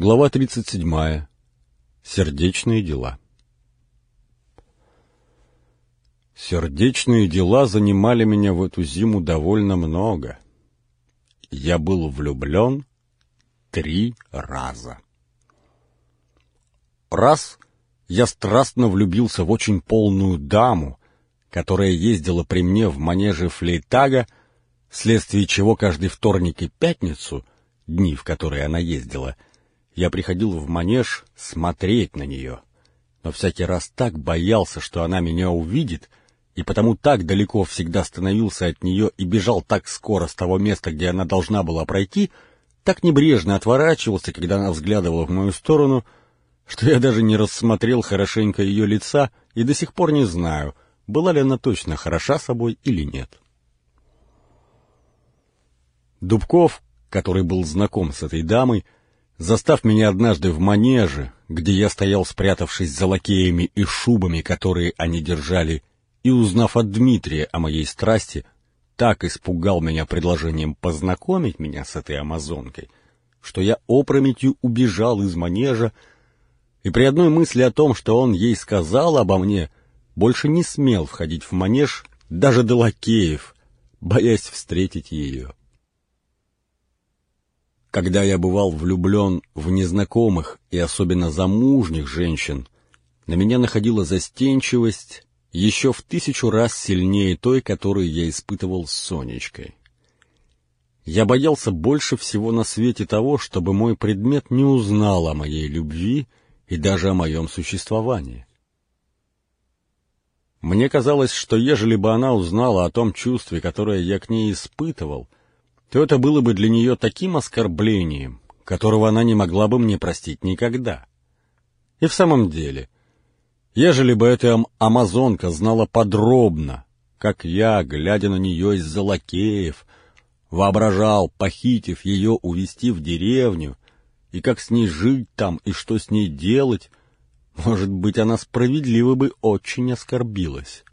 Глава 37. Сердечные дела. Сердечные дела занимали меня в эту зиму довольно много. Я был влюблен три раза. Раз я страстно влюбился в очень полную даму, которая ездила при мне в манеже Флейтага, вследствие чего каждый вторник и пятницу, дни, в которые она ездила, — я приходил в манеж смотреть на нее, но всякий раз так боялся, что она меня увидит, и потому так далеко всегда становился от нее и бежал так скоро с того места, где она должна была пройти, так небрежно отворачивался, когда она взглядывала в мою сторону, что я даже не рассмотрел хорошенько ее лица и до сих пор не знаю, была ли она точно хороша собой или нет. Дубков, который был знаком с этой дамой, Застав меня однажды в манеже, где я стоял, спрятавшись за лакеями и шубами, которые они держали, и узнав от Дмитрия о моей страсти, так испугал меня предложением познакомить меня с этой амазонкой, что я опрометью убежал из манежа, и при одной мысли о том, что он ей сказал обо мне, больше не смел входить в манеж даже до лакеев, боясь встретить ее. Когда я бывал влюблен в незнакомых и особенно замужних женщин, на меня находила застенчивость еще в тысячу раз сильнее той, которую я испытывал с Сонечкой. Я боялся больше всего на свете того, чтобы мой предмет не узнал о моей любви и даже о моем существовании. Мне казалось, что ежели бы она узнала о том чувстве, которое я к ней испытывал — то это было бы для нее таким оскорблением, которого она не могла бы мне простить никогда. И в самом деле, ежели бы эта амазонка знала подробно, как я, глядя на нее из-за лакеев, воображал, похитив ее, увести в деревню, и как с ней жить там, и что с ней делать, может быть, она справедливо бы очень оскорбилась.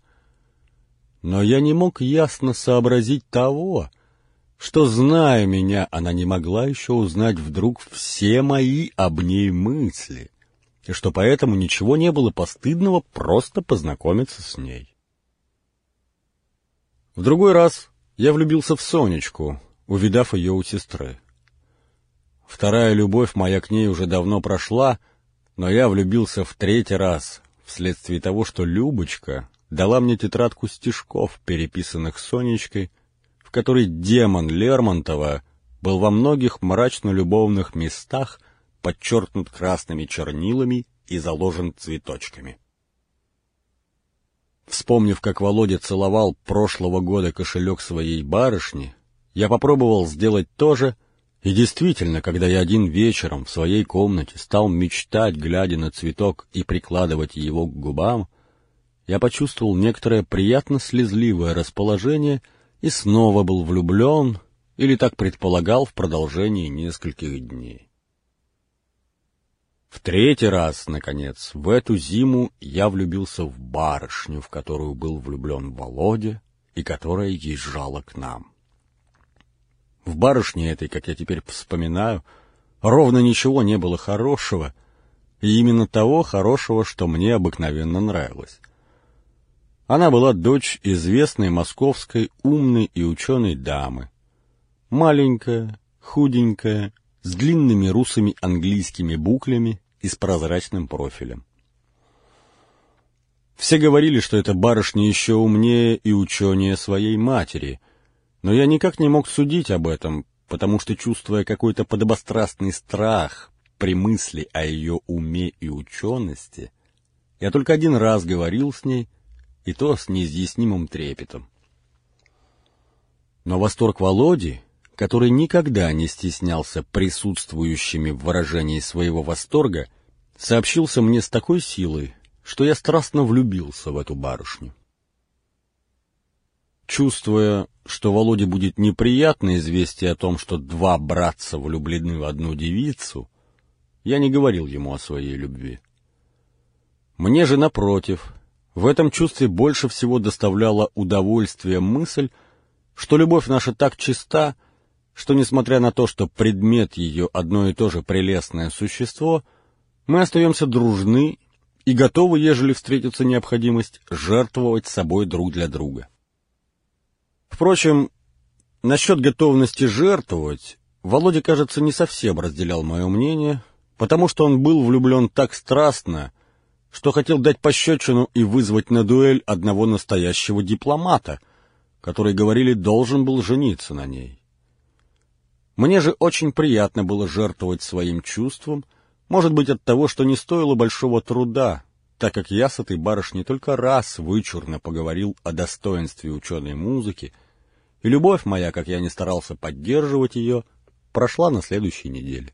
Но я не мог ясно сообразить того, что, зная меня, она не могла еще узнать вдруг все мои об ней мысли, и что поэтому ничего не было постыдного просто познакомиться с ней. В другой раз я влюбился в Сонечку, увидав ее у сестры. Вторая любовь моя к ней уже давно прошла, но я влюбился в третий раз, вследствие того, что Любочка дала мне тетрадку стишков, переписанных Сонечкой, которой демон Лермонтова был во многих мрачно-любовных местах подчеркнут красными чернилами и заложен цветочками. Вспомнив, как Володя целовал прошлого года кошелек своей барышни, я попробовал сделать то же, и действительно, когда я один вечером в своей комнате стал мечтать, глядя на цветок и прикладывать его к губам, я почувствовал некоторое приятно слезливое расположение — и снова был влюблен, или так предполагал в продолжении нескольких дней. В третий раз, наконец, в эту зиму я влюбился в барышню, в которую был влюблен Володя и которая езжала к нам. В барышне этой, как я теперь вспоминаю, ровно ничего не было хорошего, и именно того хорошего, что мне обыкновенно нравилось — она была дочь известной московской умной и ученой дамы. Маленькая, худенькая, с длинными русыми английскими буклями и с прозрачным профилем. Все говорили, что эта барышня еще умнее и ученее своей матери, но я никак не мог судить об этом, потому что, чувствуя какой-то подобострастный страх при мысли о ее уме и учености, я только один раз говорил с ней, и то с неизъяснимым трепетом. Но восторг Володи, который никогда не стеснялся присутствующими в выражении своего восторга, сообщился мне с такой силой, что я страстно влюбился в эту барышню. Чувствуя, что Володе будет неприятно известие о том, что два братца влюблены в одну девицу, я не говорил ему о своей любви. Мне же, напротив, в этом чувстве больше всего доставляла удовольствие мысль, что любовь наша так чиста, что, несмотря на то, что предмет ее одно и то же прелестное существо, мы остаемся дружны и готовы, ежели встретится необходимость, жертвовать собой друг для друга. Впрочем, насчет готовности жертвовать Володя, кажется, не совсем разделял мое мнение, потому что он был влюблен так страстно, что хотел дать пощечину и вызвать на дуэль одного настоящего дипломата, который, говорили, должен был жениться на ней. Мне же очень приятно было жертвовать своим чувством, может быть, от того, что не стоило большого труда, так как я с этой барышней только раз вычурно поговорил о достоинстве ученой музыки, и любовь моя, как я не старался поддерживать ее, прошла на следующей неделе.